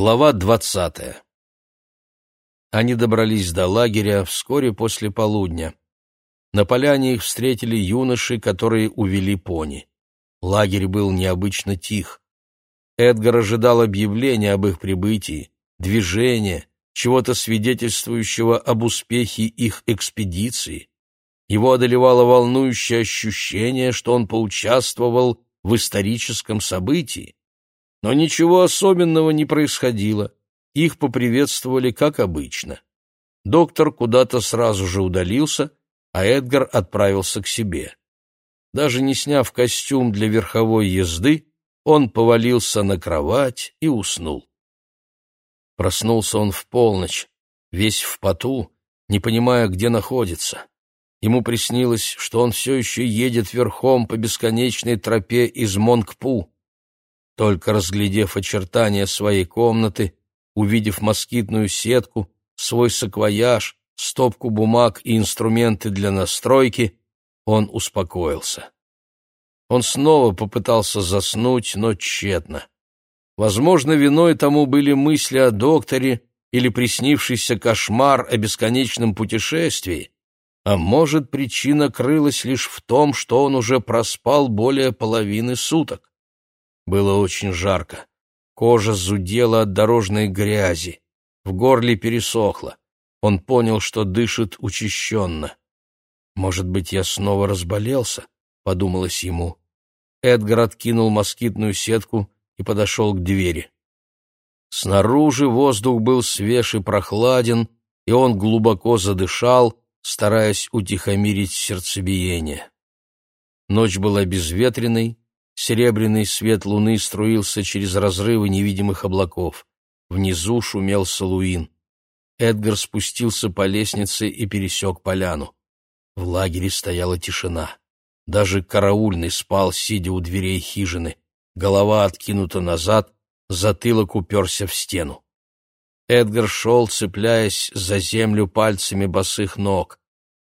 Глава двадцатая Они добрались до лагеря вскоре после полудня. На поляне их встретили юноши, которые увели пони. Лагерь был необычно тих. Эдгар ожидал объявления об их прибытии, движения, чего-то свидетельствующего об успехе их экспедиции. Его одолевало волнующее ощущение, что он поучаствовал в историческом событии. Но ничего особенного не происходило. Их поприветствовали, как обычно. Доктор куда-то сразу же удалился, а Эдгар отправился к себе. Даже не сняв костюм для верховой езды, он повалился на кровать и уснул. Проснулся он в полночь, весь в поту, не понимая, где находится. Ему приснилось, что он все еще едет верхом по бесконечной тропе из Монгпу. Только разглядев очертания своей комнаты, увидев москитную сетку, свой саквояж, стопку бумаг и инструменты для настройки, он успокоился. Он снова попытался заснуть, но тщетно. Возможно, виной тому были мысли о докторе или приснившийся кошмар о бесконечном путешествии, а может, причина крылась лишь в том, что он уже проспал более половины суток. Было очень жарко. Кожа зудела от дорожной грязи. В горле пересохло. Он понял, что дышит учащенно. «Может быть, я снова разболелся?» — подумалось ему. Эдгар откинул москитную сетку и подошел к двери. Снаружи воздух был свеж и прохладен, и он глубоко задышал, стараясь утихомирить сердцебиение. Ночь была безветренной, Серебряный свет луны струился через разрывы невидимых облаков. Внизу шумел Салуин. Эдгар спустился по лестнице и пересек поляну. В лагере стояла тишина. Даже караульный спал, сидя у дверей хижины. Голова откинута назад, затылок уперся в стену. Эдгар шел, цепляясь за землю пальцами босых ног.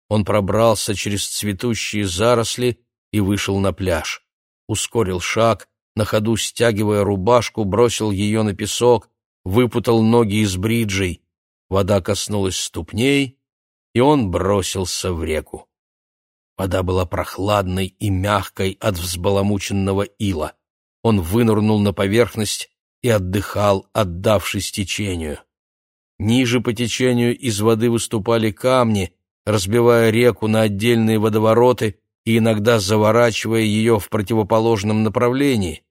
Он пробрался через цветущие заросли и вышел на пляж ускорил шаг, на ходу стягивая рубашку, бросил ее на песок, выпутал ноги из бриджей. Вода коснулась ступней, и он бросился в реку. Вода была прохладной и мягкой от взбаламученного ила. Он вынырнул на поверхность и отдыхал, отдавшись течению. Ниже по течению из воды выступали камни, разбивая реку на отдельные водовороты, и иногда заворачивая ее в противоположном направлении.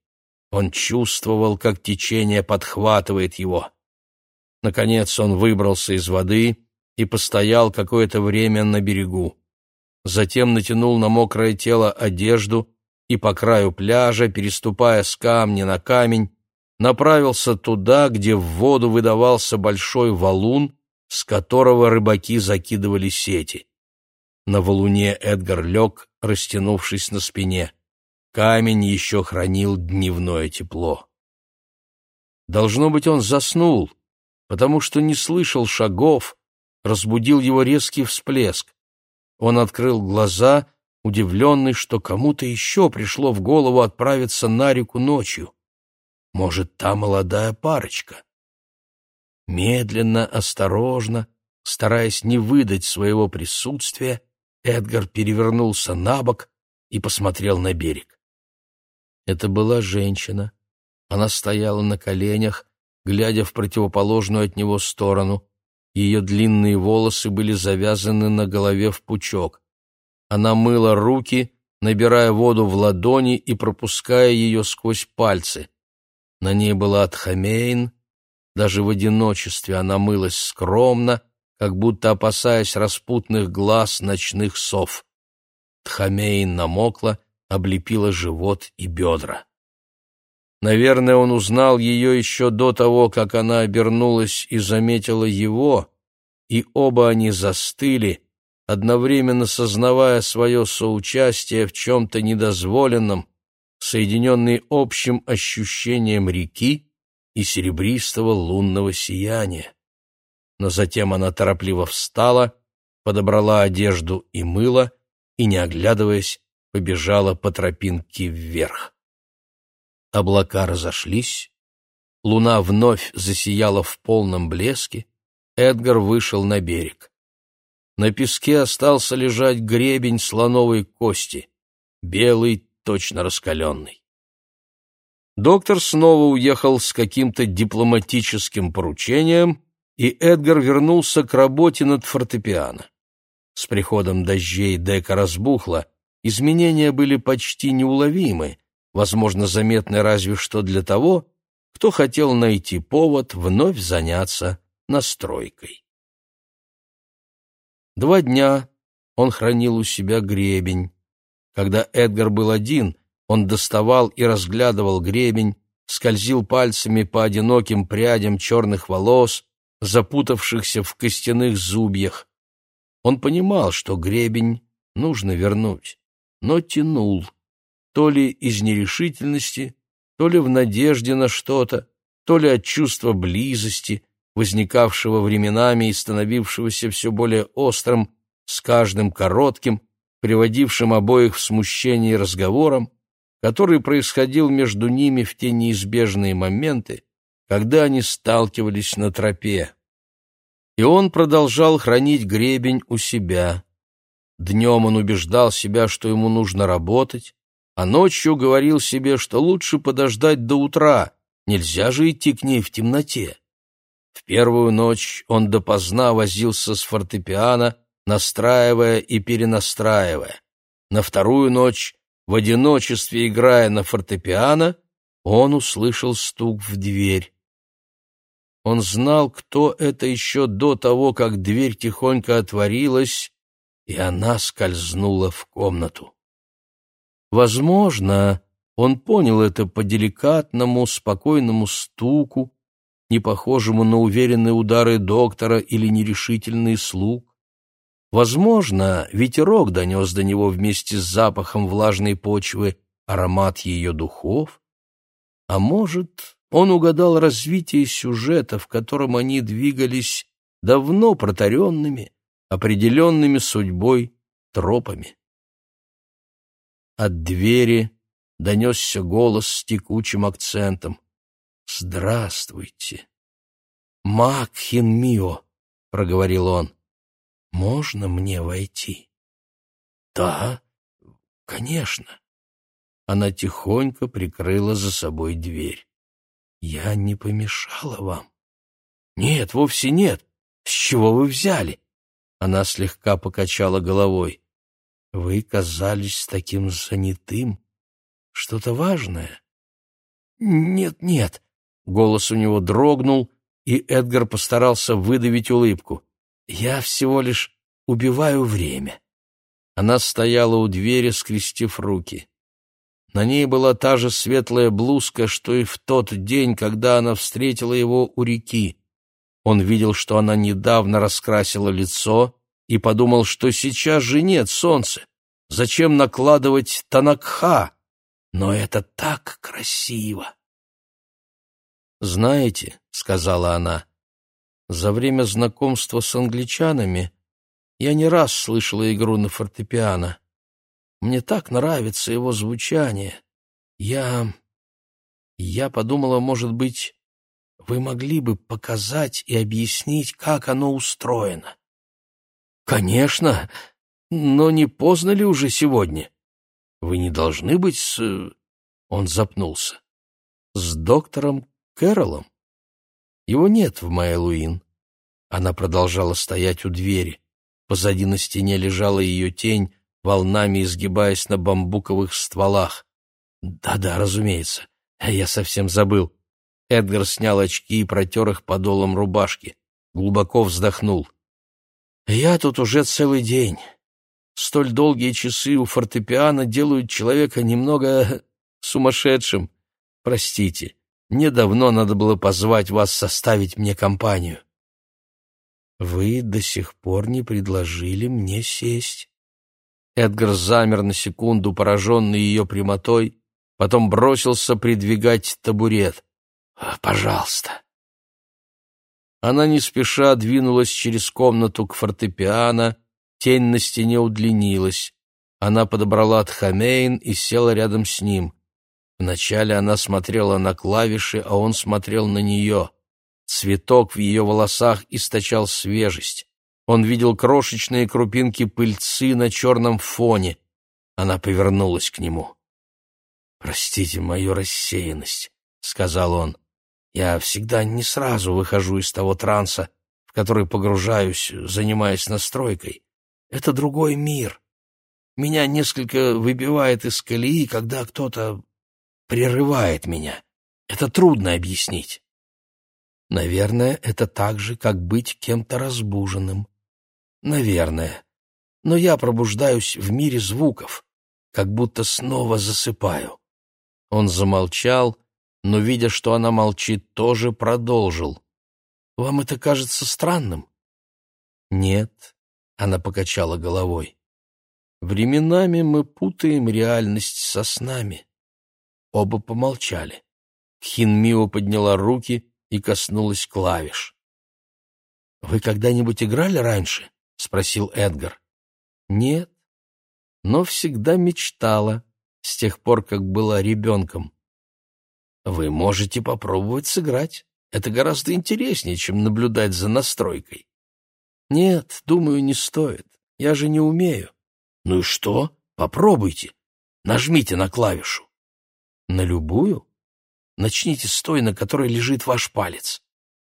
Он чувствовал, как течение подхватывает его. Наконец он выбрался из воды и постоял какое-то время на берегу. Затем натянул на мокрое тело одежду и по краю пляжа, переступая с камня на камень, направился туда, где в воду выдавался большой валун, с которого рыбаки закидывали сети. На валуне Эдгар лег, растянувшись на спине. Камень еще хранил дневное тепло. Должно быть, он заснул, потому что не слышал шагов, разбудил его резкий всплеск. Он открыл глаза, удивленный, что кому-то еще пришло в голову отправиться на реку ночью. Может, та молодая парочка? Медленно, осторожно, стараясь не выдать своего присутствия, Эдгар перевернулся на бок и посмотрел на берег. Это была женщина. Она стояла на коленях, глядя в противоположную от него сторону. Ее длинные волосы были завязаны на голове в пучок. Она мыла руки, набирая воду в ладони и пропуская ее сквозь пальцы. На ней была тхамейн. Даже в одиночестве она мылась скромно, как будто опасаясь распутных глаз ночных сов. Тхамейн намокла, облепила живот и бедра. Наверное, он узнал ее еще до того, как она обернулась и заметила его, и оба они застыли, одновременно сознавая свое соучастие в чем-то недозволенном, соединенные общим ощущением реки и серебристого лунного сияния но затем она торопливо встала, подобрала одежду и мыло и, не оглядываясь, побежала по тропинке вверх. Облака разошлись, луна вновь засияла в полном блеске, Эдгар вышел на берег. На песке остался лежать гребень слоновой кости, белый, точно раскаленный. Доктор снова уехал с каким-то дипломатическим поручением, и Эдгар вернулся к работе над фортепиано. С приходом дождей дека разбухла, изменения были почти неуловимы, возможно, заметны разве что для того, кто хотел найти повод вновь заняться настройкой. Два дня он хранил у себя гребень. Когда Эдгар был один, он доставал и разглядывал гребень, скользил пальцами по одиноким прядям черных волос, запутавшихся в костяных зубьях. Он понимал, что гребень нужно вернуть, но тянул, то ли из нерешительности, то ли в надежде на что-то, то ли от чувства близости, возникавшего временами и становившегося все более острым с каждым коротким, приводившим обоих в смущение разговором, который происходил между ними в те неизбежные моменты, когда они сталкивались на тропе. И он продолжал хранить гребень у себя. Днем он убеждал себя, что ему нужно работать, а ночью говорил себе, что лучше подождать до утра, нельзя же идти к ней в темноте. В первую ночь он допоздна возился с фортепиано, настраивая и перенастраивая. На вторую ночь, в одиночестве играя на фортепиано, он услышал стук в дверь. Он знал, кто это еще до того, как дверь тихонько отворилась, и она скользнула в комнату. Возможно, он понял это по деликатному, спокойному стуку, не похожему на уверенные удары доктора или нерешительный слуг. Возможно, ветерок донес до него вместе с запахом влажной почвы аромат ее духов, а может, он угадал развитие сюжета, в котором они двигались давно протаренными, определенными судьбой тропами. От двери донесся голос с текучим акцентом. «Здравствуйте!» «Макхин Мио!» — проговорил он. «Можно мне войти?» «Да, конечно». Она тихонько прикрыла за собой дверь. «Я не помешала вам?» «Нет, вовсе нет. С чего вы взяли?» Она слегка покачала головой. «Вы казались таким занятым. Что-то важное?» «Нет, нет». Голос у него дрогнул, и Эдгар постарался выдавить улыбку. «Я всего лишь убиваю время». Она стояла у двери, скрестив руки. На ней была та же светлая блузка, что и в тот день, когда она встретила его у реки. Он видел, что она недавно раскрасила лицо, и подумал, что сейчас же нет солнца. Зачем накладывать танакха? Но это так красиво! «Знаете», — сказала она, — «за время знакомства с англичанами я не раз слышала игру на фортепиано. Мне так нравится его звучание. Я... Я подумала, может быть, вы могли бы показать и объяснить, как оно устроено». «Конечно, но не поздно ли уже сегодня? Вы не должны быть с...» Он запнулся. «С доктором Кэролом? Его нет в Майлуин. Она продолжала стоять у двери. Позади на стене лежала ее тень, волнами изгибаясь на бамбуковых стволах. Да-да, разумеется. Я совсем забыл. Эдгар снял очки и протер их подолом рубашки. Глубоко вздохнул. Я тут уже целый день. Столь долгие часы у фортепиано делают человека немного сумасшедшим. Простите. Мне давно надо было позвать вас составить мне компанию. Вы до сих пор не предложили мне сесть. Эдгар замер на секунду, пораженный ее прямотой, потом бросился придвигать табурет. «Пожалуйста». Она не спеша двинулась через комнату к фортепиано, тень на стене удлинилась. Она подобрала Тхамейн и села рядом с ним. Вначале она смотрела на клавиши, а он смотрел на нее. Цветок в ее волосах источал свежесть. Он видел крошечные крупинки пыльцы на черном фоне. Она повернулась к нему. «Простите мою рассеянность», — сказал он. «Я всегда не сразу выхожу из того транса, в который погружаюсь, занимаясь настройкой. Это другой мир. Меня несколько выбивает из колеи, когда кто-то прерывает меня. Это трудно объяснить. Наверное, это так же, как быть кем-то разбуженным. Наверное. Но я пробуждаюсь в мире звуков, как будто снова засыпаю. Он замолчал, но, видя, что она молчит, тоже продолжил. «Вам это кажется странным?» «Нет», — она покачала головой. «Временами мы путаем реальность со снами». Оба помолчали. Хинмио подняла руки и коснулась клавиш. «Вы когда-нибудь играли раньше?» — спросил Эдгар. «Нет, но всегда мечтала с тех пор, как была ребенком. Вы можете попробовать сыграть. Это гораздо интереснее, чем наблюдать за настройкой». «Нет, думаю, не стоит. Я же не умею». «Ну и что? Попробуйте. Нажмите на клавишу». «На любую?» Начните с той, на которой лежит ваш палец.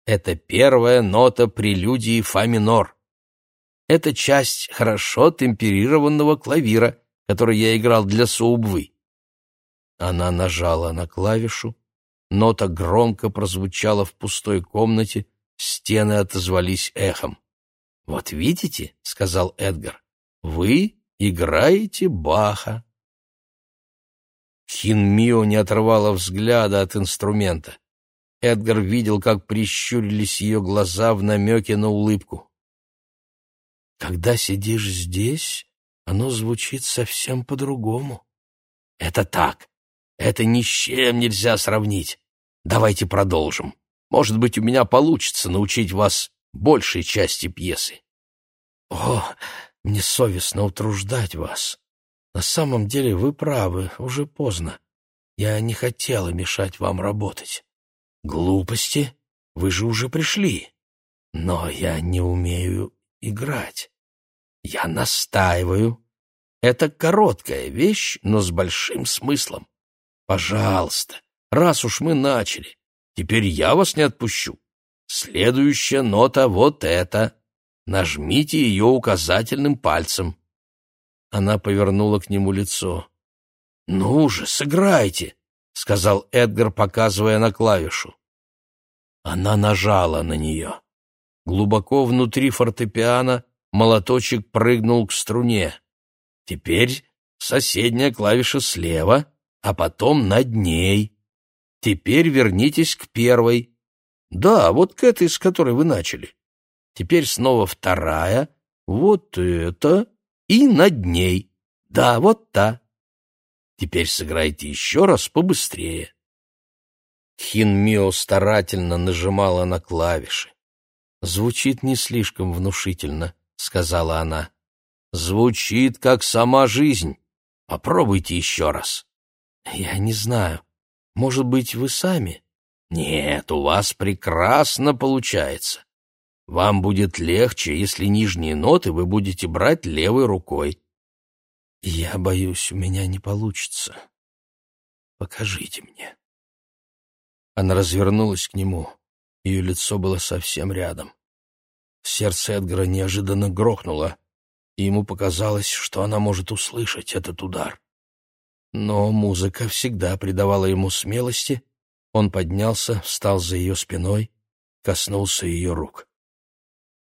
Это первая нота прелюдии фа минор. Это часть хорошо темперированного клавира, который я играл для соубвы. Она нажала на клавишу, нота громко прозвучала в пустой комнате, стены отозвались эхом. «Вот видите», — сказал Эдгар, — «вы играете Баха». Хин Мио не отрывала взгляда от инструмента. Эдгар видел, как прищурились ее глаза в намеке на улыбку. «Когда сидишь здесь, оно звучит совсем по-другому». «Это так. Это ни с чем нельзя сравнить. Давайте продолжим. Может быть, у меня получится научить вас большей части пьесы». «О, мне совестно утруждать вас. На самом деле вы правы, уже поздно. Я не хотела мешать вам работать. Глупости? Вы же уже пришли. Но я не умею играть. Я настаиваю. Это короткая вещь, но с большим смыслом. Пожалуйста, раз уж мы начали, теперь я вас не отпущу. Следующая нота вот эта. Нажмите ее указательным пальцем. Она повернула к нему лицо. «Ну же, сыграйте!» — сказал Эдгар, показывая на клавишу. Она нажала на нее. Глубоко внутри фортепиано молоточек прыгнул к струне. Теперь соседняя клавиша слева, а потом над ней. Теперь вернитесь к первой. Да, вот к этой, с которой вы начали. Теперь снова вторая. Вот это и над ней. Да, вот та. Теперь сыграйте еще раз побыстрее. Хин старательно нажимала на клавиши. «Звучит не слишком внушительно», — сказала она. «Звучит, как сама жизнь. Попробуйте еще раз». «Я не знаю. Может быть, вы сами?» «Нет, у вас прекрасно получается. Вам будет легче, если нижние ноты вы будете брать левой рукой. Я боюсь, у меня не получится. Покажите мне. Она развернулась к нему. Ее лицо было совсем рядом. Сердце Эдгара неожиданно грохнуло, и ему показалось, что она может услышать этот удар. Но музыка всегда придавала ему смелости. Он поднялся, встал за ее спиной, коснулся ее рук.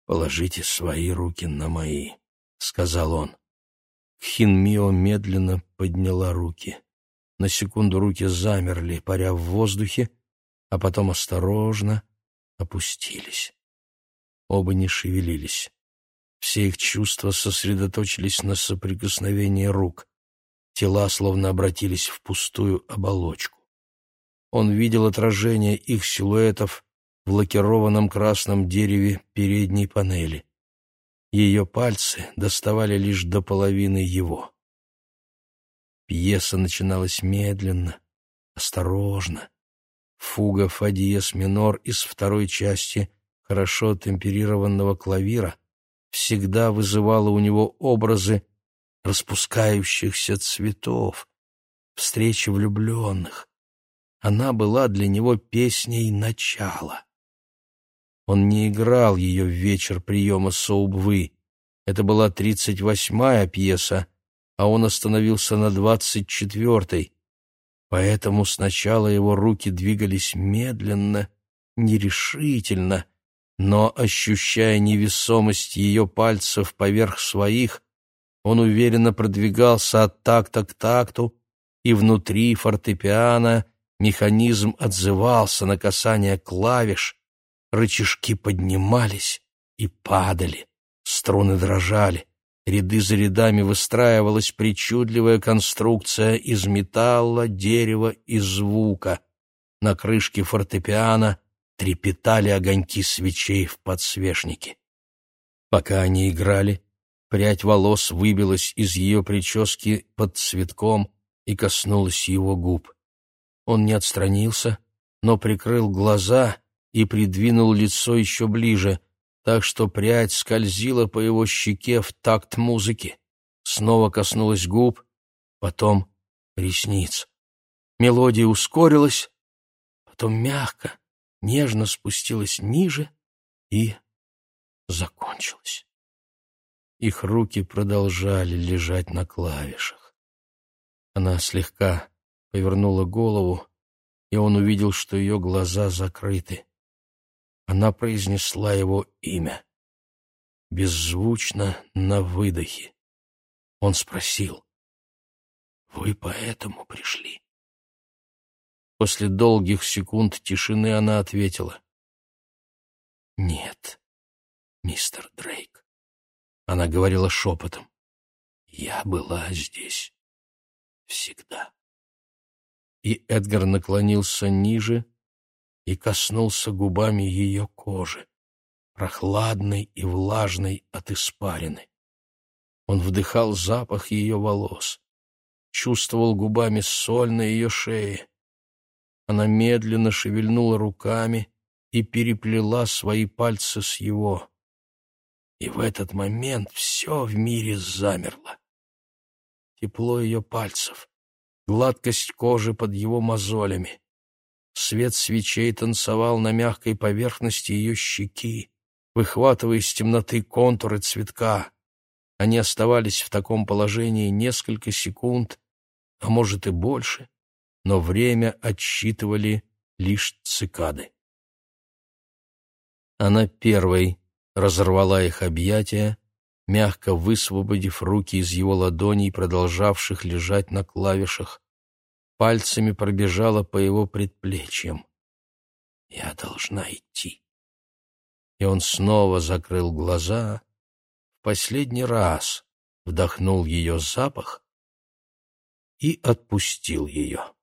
«Положите свои руки на мои», — сказал он. Хинмио медленно подняла руки. На секунду руки замерли, паря в воздухе, а потом осторожно опустились. Оба не шевелились. Все их чувства сосредоточились на соприкосновении рук. Тела словно обратились в пустую оболочку. Он видел отражение их силуэтов в лакированном красном дереве передней панели. Ее пальцы доставали лишь до половины его. Пьеса начиналась медленно, осторожно. Фуга фа диез минор из второй части хорошо темперированного клавира всегда вызывала у него образы распускающихся цветов, встречи влюбленных. Она была для него песней начала. Он не играл ее в вечер приема Соубвы. Это была тридцать восьмая пьеса, а он остановился на двадцать четвертой. Поэтому сначала его руки двигались медленно, нерешительно, но, ощущая невесомость ее пальцев поверх своих, он уверенно продвигался от такта к такту, и внутри фортепиано механизм отзывался на касание клавиш, рычажки поднимались и падали, струны дрожали, ряды за рядами выстраивалась причудливая конструкция из металла, дерева и звука. На крышке фортепиано трепетали огоньки свечей в подсвечнике. Пока они играли, прядь волос выбилась из ее прически под цветком и коснулась его губ. Он не отстранился, но прикрыл глаза и придвинул лицо еще ближе, так что прядь скользила по его щеке в такт музыки. Снова коснулась губ, потом ресниц. Мелодия ускорилась, потом мягко, нежно спустилась ниже и закончилась. Их руки продолжали лежать на клавишах. Она слегка повернула голову, и он увидел, что ее глаза закрыты. Она произнесла его имя. Беззвучно, на выдохе. Он спросил, «Вы поэтому пришли?» После долгих секунд тишины она ответила. «Нет, мистер Дрейк». Она говорила шепотом. «Я была здесь всегда». И Эдгар наклонился ниже и коснулся губами ее кожи, прохладной и влажной от испарины. Он вдыхал запах ее волос, чувствовал губами соль на ее шее, она медленно шевельнула руками и переплела свои пальцы с его. И в этот момент все в мире замерло. Тепло ее пальцев, гладкость кожи под его мозолями. Свет свечей танцевал на мягкой поверхности ее щеки, выхватывая из темноты контуры цветка. Они оставались в таком положении несколько секунд, а может и больше, но время отсчитывали лишь цикады. Она первой разорвала их объятия, мягко высвободив руки из его ладоней, продолжавших лежать на клавишах, пальцами пробежала по его предплечьям. «Я должна идти». И он снова закрыл глаза, в последний раз вдохнул ее запах и отпустил ее.